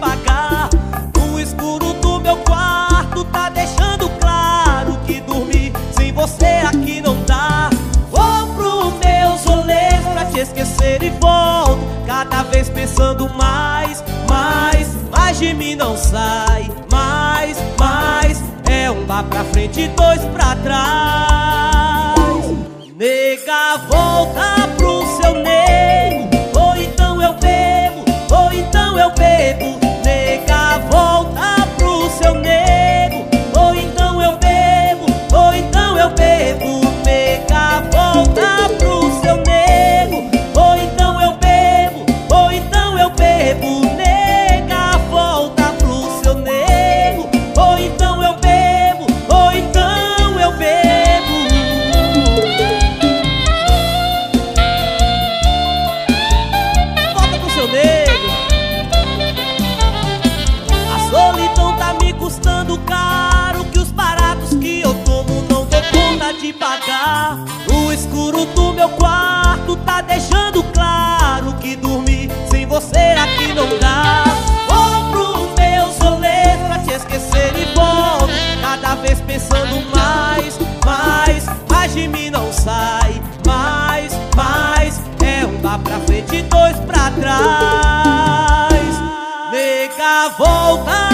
pagar. No escuro do meu quarto tá deixando claro que dormir sem você aqui não dá. Vou pro meu rolês pra te esquecer e volto. Cada vez pensando mais, mais, mais de mim não sai. Mais, mais, é um lá pra frente e dois pra trás. Nega, volta. Meu quarto tá deixando claro que dormir sem você aqui não dá. Vou pro meu solê pra te esquecer e volto. Cada vez pensando mais, mais, mais de mim não sai. Mais, mais, é um bar pra frente e dois pra trás. Nega, volta